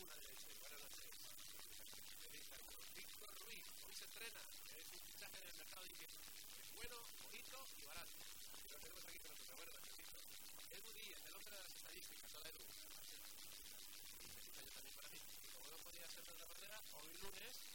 una de ellas, bueno, no sé. Entrevista con Víctor Ruiz, hoy se estrena, es un fichaje en el mercado y que es bueno, bonito y barato. Y lo tenemos aquí con nosotros, bueno, necesito. Edu Díaz, el hombre de las estadísticas, hola Edu. Un besito yo también para ti. Como no podía ser de otra manera, hoy lunes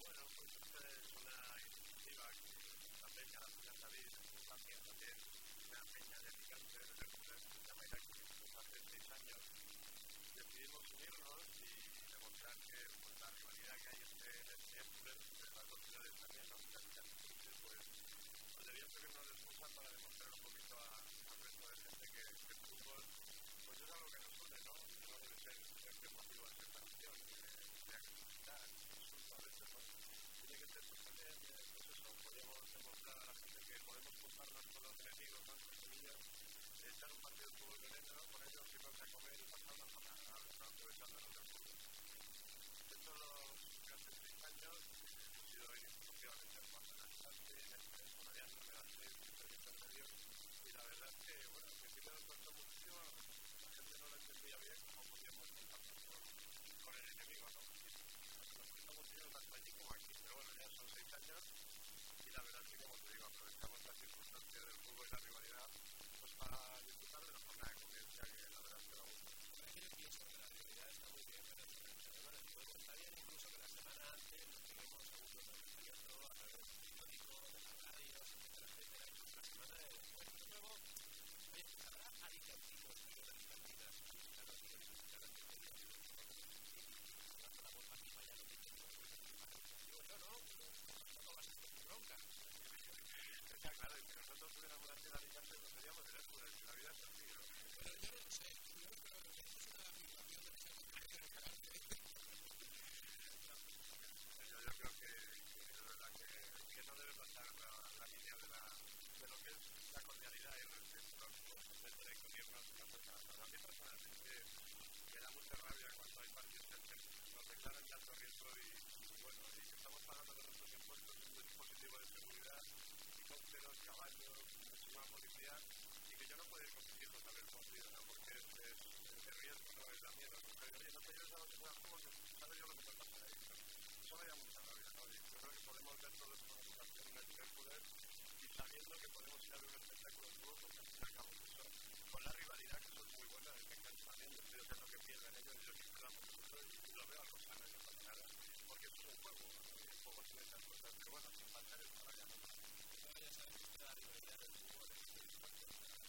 Bueno, pues esta es una iniciativa que la peña, la peña David, también una peña de Alicante, de la manera que hace seis años decidimos unirnos y demostrar que la rivalidad que hay entre las dos ciudades también, ¿no? pues, pues debía servirnos de para demostrar un poquito al resto de gente que, que el fútbol pues es algo que nos ¿no? No ¿no? Pues pues podemos demostrar a la gente que podemos juntarnos con los enemigos, ¿no? Un partido de fútbol violento, ¿no? Con ellos, irnos a comer y pasar fútbol. Estos los años hemos sido en el y la verdad es que, bueno, al principio la gente no lo entendía bien cómo podíamos juntarnos con, con el enemigo, ¿no? Nos tanto allí como aquí, pero bueno, ya son seis años y la verdad es que, como te digo, aprovechamos las circunstancias del fútbol y la rivalidad pues para disfrutar de la jornada de convivencia que la verdad es que me gusta. Yo pienso que la rivalidad está muy bien, pero bueno, luego está bien incluso que la semana antes nos lleguemos a un pronunciamiento a través del periódico, de las radios, etcétera, etcétera, y la semana de después. Y luego, oye, habrá alicantinos y no alicantinas, mexicanos y mexicanas que querían dando la vuelta aquí para allá, no tienen Digo yo, ¿no? No vas a hacer bronca. Está claro, y nosotros tuviéramos la ciudad de Alicante, no seríamos de la vida es así. Pero yo no sé, creo que es una de verdad que, no debe pasar la, la línea de, la, lo que es la cordialidad y el respeto, de y. A mí personalmente me da mucha rabia cuando hay partidos que nos declaran de alto riesgo y, y bueno, y estamos pagando con nuestros impuestos un dispositivo de seguridad, helicópteros, caballos, muchísima policía y que yo no puedo ir con mis hijos ¿no? Porque es, es, es de riesgo, no es da miedo. Pero, oye, no te lleves a los juegos, ¿cómo que sabes yo lo que puede pasar ahí? ¿no? Eso me da mucha rabia, ¿no? Y yo creo que podemos ver todo esto con educación en el Hércules y sabiendo que podemos ir a ver un espectáculo de fútbol, porque al cabo eso, con la rivalidad, que eso es muy buena, me encanta también, yo estoy haciendo que pierdan ellos y yo que perdamos nosotros, y lo veo a los años, no pasa nada, porque esto es un juego, y el juego tiene esas cosas, pero bueno, sin faltar es para allá, no pasa nada. ya sabes que la rivalidad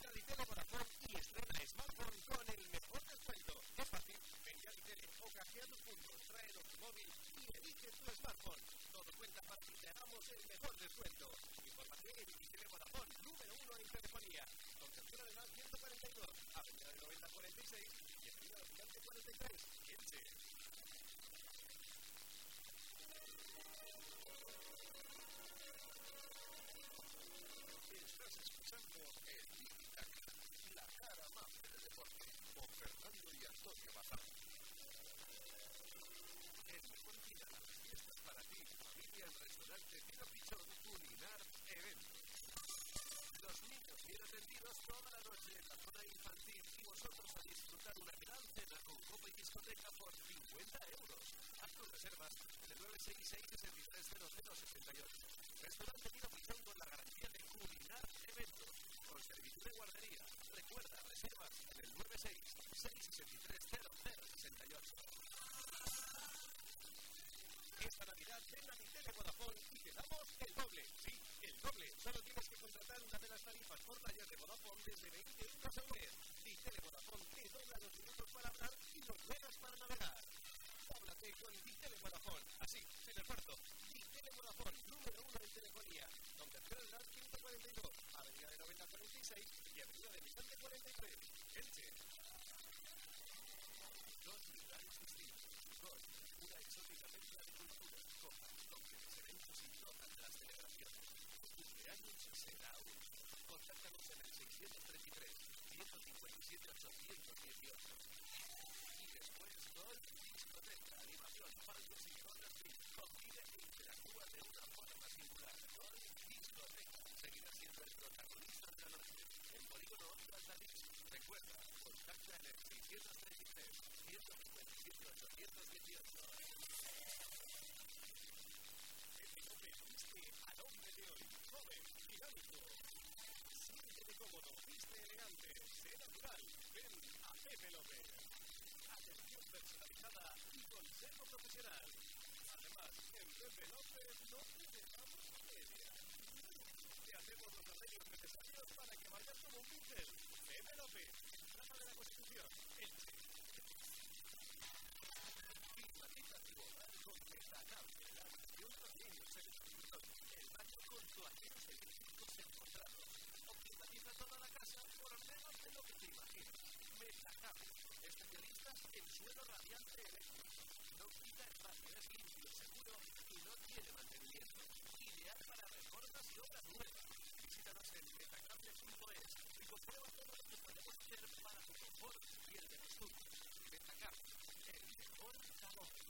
Ven a y estrena smartphone con el mejor descuento. Es fácil, ven a Ditele, ocasión tus puntos, trae tu móvil y elige tu smartphone. Todo cuenta para que te hagamos el mejor descuento. Información en Ditele Vodafone, número uno en con Fernando y Antonio Bazán. El mejor final a las fiestas para ti, familia, el restaurante Tino Pichón Culinar Evento. Los niños bien atendidos toda la noche en la zona infantil y vosotros a disfrutar una gran cena con copa y discoteca por 50 euros. Haz tus reservas en el 966 630068. Restaurante Tino Pichón con la garantía de Culinar Evento. Con servicio de guardería. Recuerda, reservas en el 96 663 0068. Esta Navidad ven a mi tele Vodafone y te damos el doble. Sí, el doble. Solo tienes que contratar una de las tarifas por tallas de Vodafone desde 20 euros al mes. Mi tele Vodafone te dobla los minutos para hablar y los megas para navegar. Háblate con mi tele Vodafone. Así, sin esfuerzo. Mi tele Vodafone, número uno en telefonía. Del Gas 142, Avenida de 9046 y Avenida de las celebraciones. Cumpleaños único. Contáctanos en el 633 157 818. Y después, Gol, discoteca, animación, palcos y otras Convive e interactúa de una forma singular. Gol, discoteca. Seguirá siendo el protagonista de la noche. En Polígono Oliva Salís. Recuerda, contacta en el 633 157 818. Este viste al hombre de hoy, joven, dinámico. Siéntete cómodo, viste elegante, sé natural. Ven a Pepe López. Atención personalizada y consejo profesional. Además, en Pepe López no te dejamos a media. Te hacemos los arreglos necesarios para que vayas como un pincel. Pepe López, Plaza de la Constitución, Elche. Tu hogar con destacable con toalleros eléctricos empotrados. Optimaliza toda la casa por menos de lo que te imaginas. Metacable, especialistas en suelo radiante eléctrico. No quita espacio, es limpio, seguro y no tiene mantenimiento. Ideal para reformas y obras nuevas. Visítanos en metacable.es y comprueba todo lo que podemos hacer para tu confort y el de los tuyos. Metacable, el mejor calor.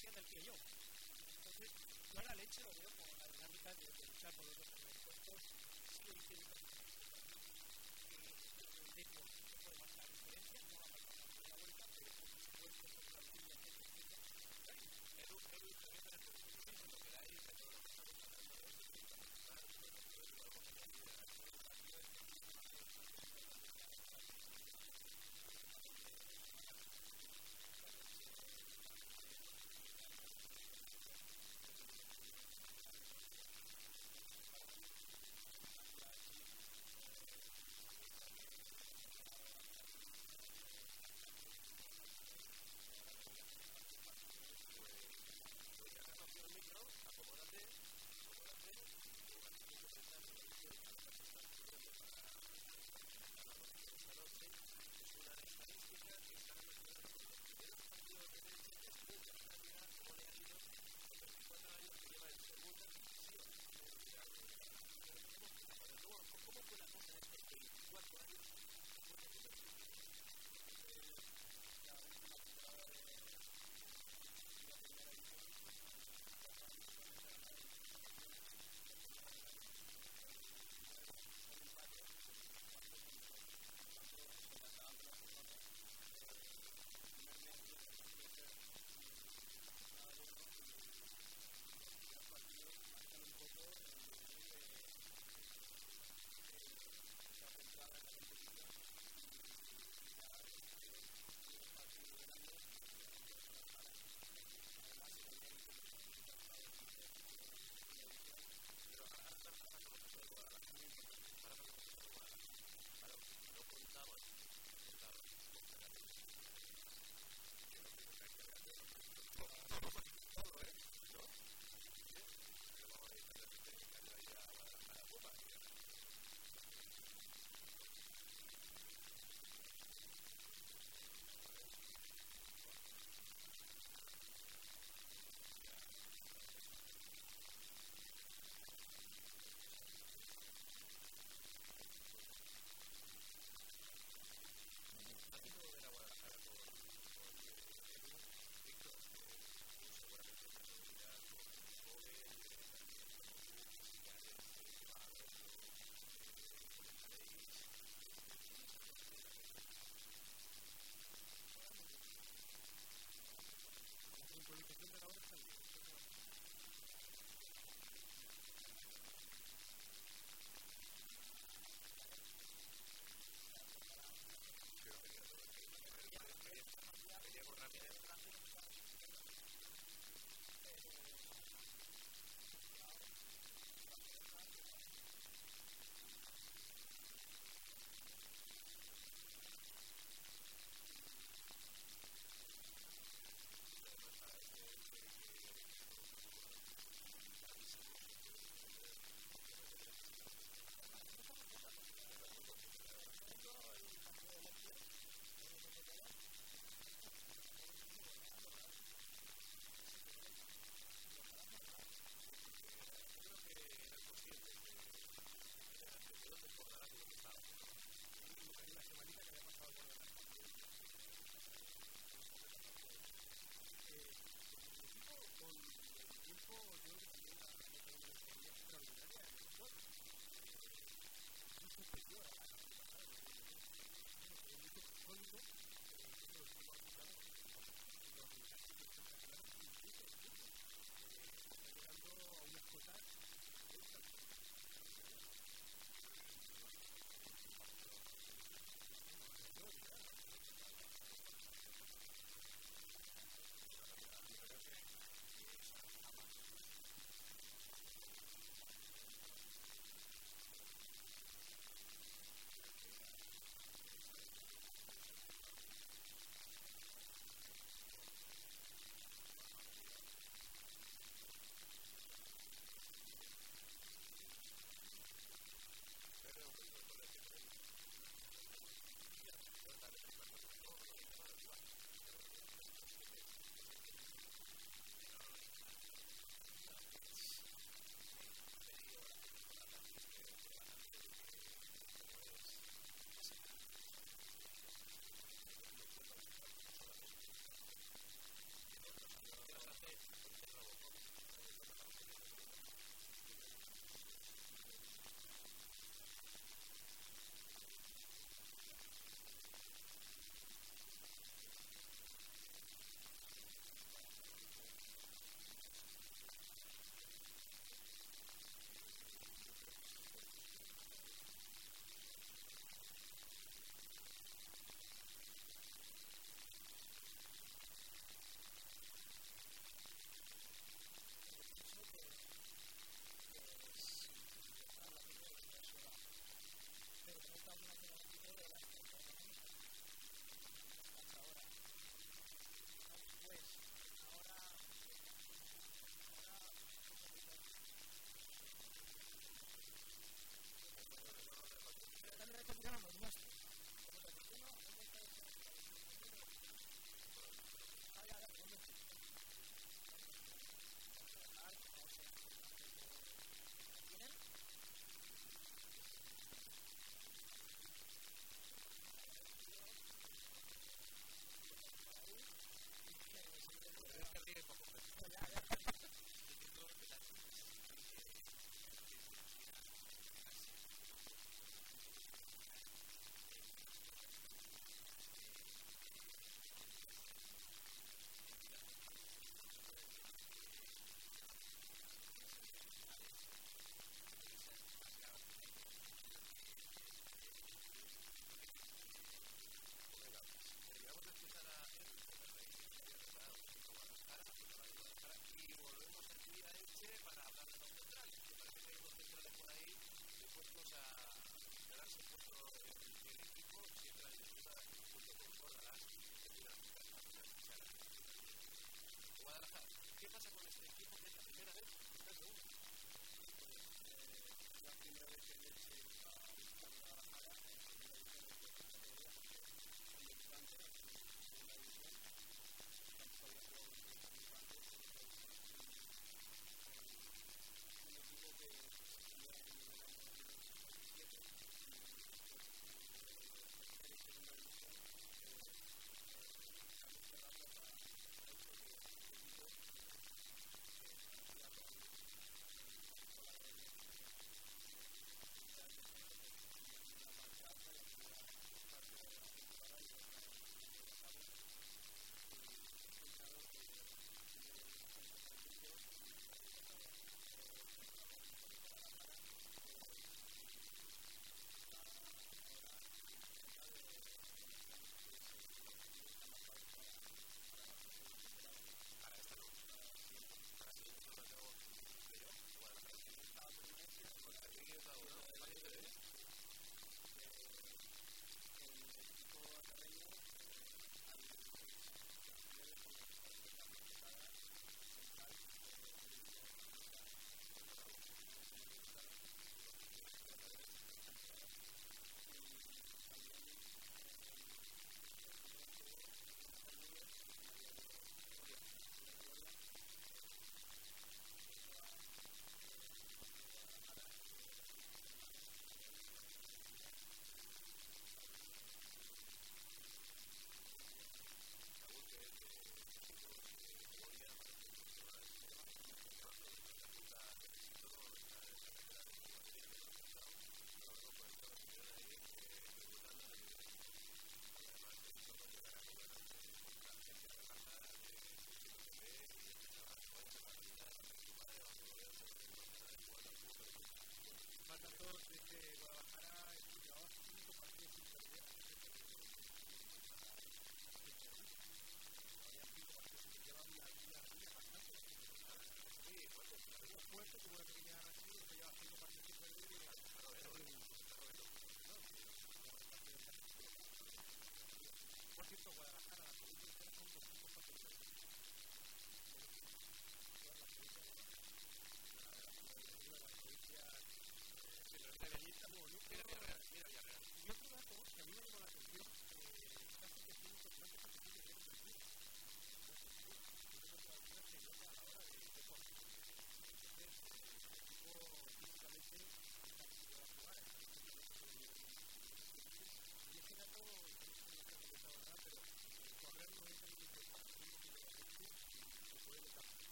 sea del que yo. Entonces, yo a la leche lo veo como la dinámica de, de luchar por los dos puestos, sigue hago rápido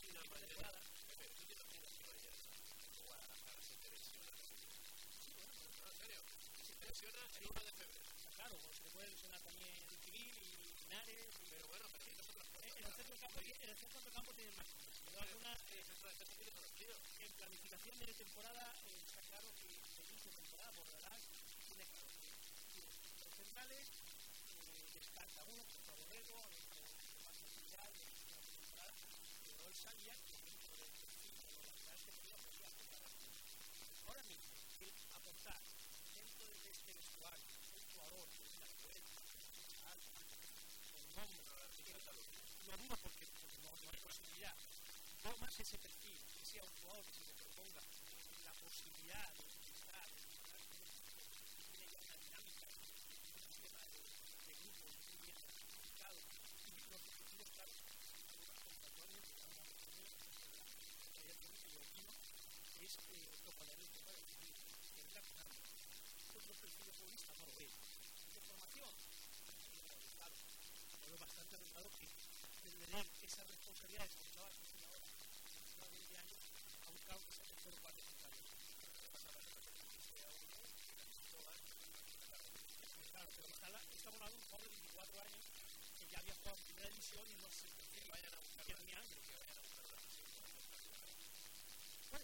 vida madrugada, en planificación de temporada, está claro que temporada más ese perfil, que sea un jugador que se proponga la posibilidad de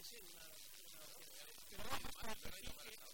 sí, una, una, una,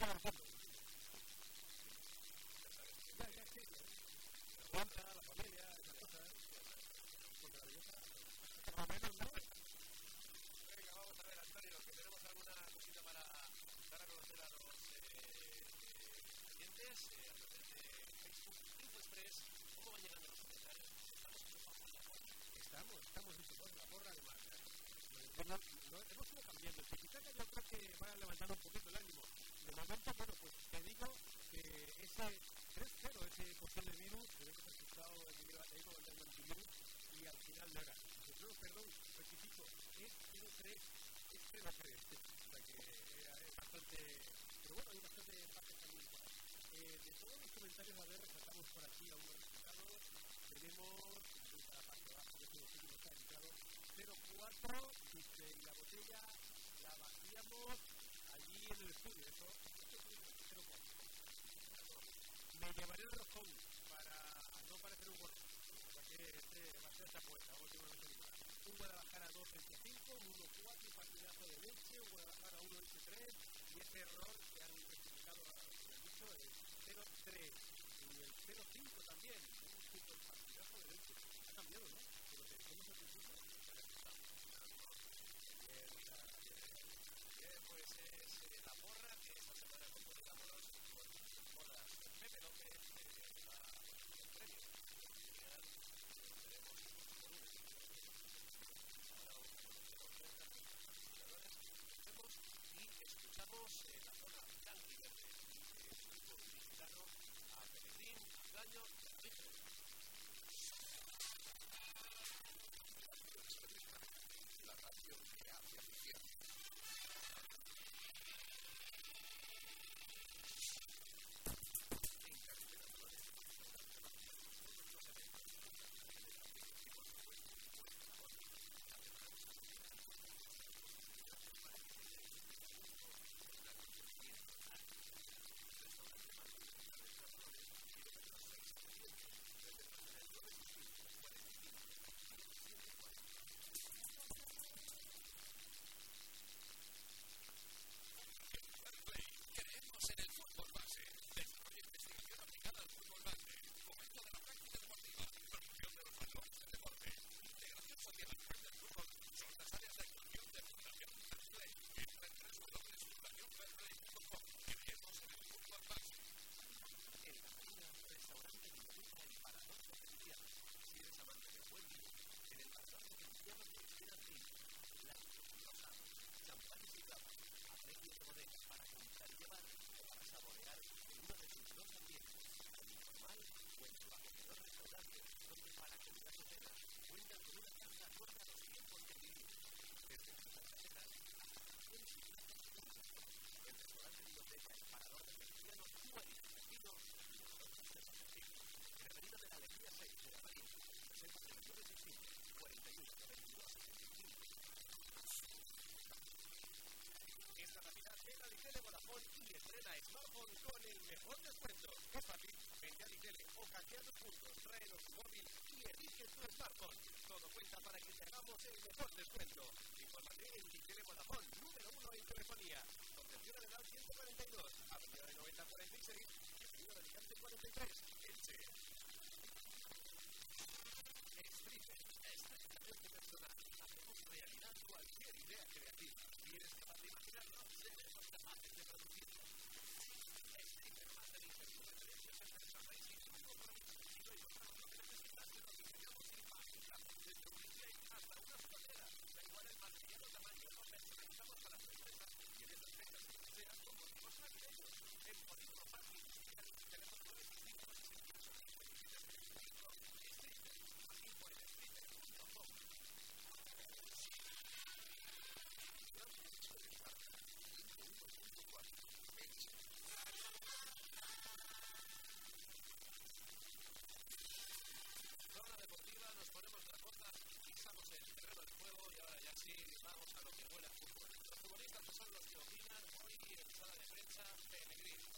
Thank you. crees, este no sé, este, o sea que es bastante, pero bueno, hay bastante parte también. Eh, de todos los comentarios, a ver, rescatamos por aquí a uno resultados. Tenemos, la parte de abajo, que es el último está editado, 04, dice, la botella la vaciamos allí en el estudio, eso, me llevaré el rojón para no parecer un gordo, porque este va a ser esta puerta, últimamente un Guadalajara 2 25, un 1-4, partidazo de Leche, un Guadalajara 1 3 y ese error que han rectificado han dicho es 0-3 y el 0-5 también, un partidazo de Leche. Ha cambiado, ¿no? mundo, trae los móvil y elige tu smartphone. Todo cuenta para que te hagamos el mejor descuento. Infórmate en Quitere Vodafone, número uno en telefonía. Concepción Arenal 142, Avenida de 90 46 y Avenida de Alicante 43, Elche. Exprime, esta expertamente personal. Hacemos realidad cualquier idea creativa vamos a lo que huele a fútbol. Los futbolistas no son los que opinan rueda de de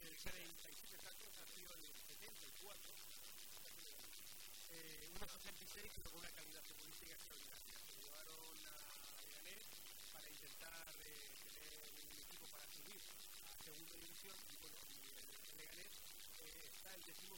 37 años nació en el 74, eh, unos 86 pero con una calidad futbolística extraordinaria. Se llevaron a Leganés para intentar eh, tener un equipo para subir a segunda división y bueno, Leganés eh, está el décimo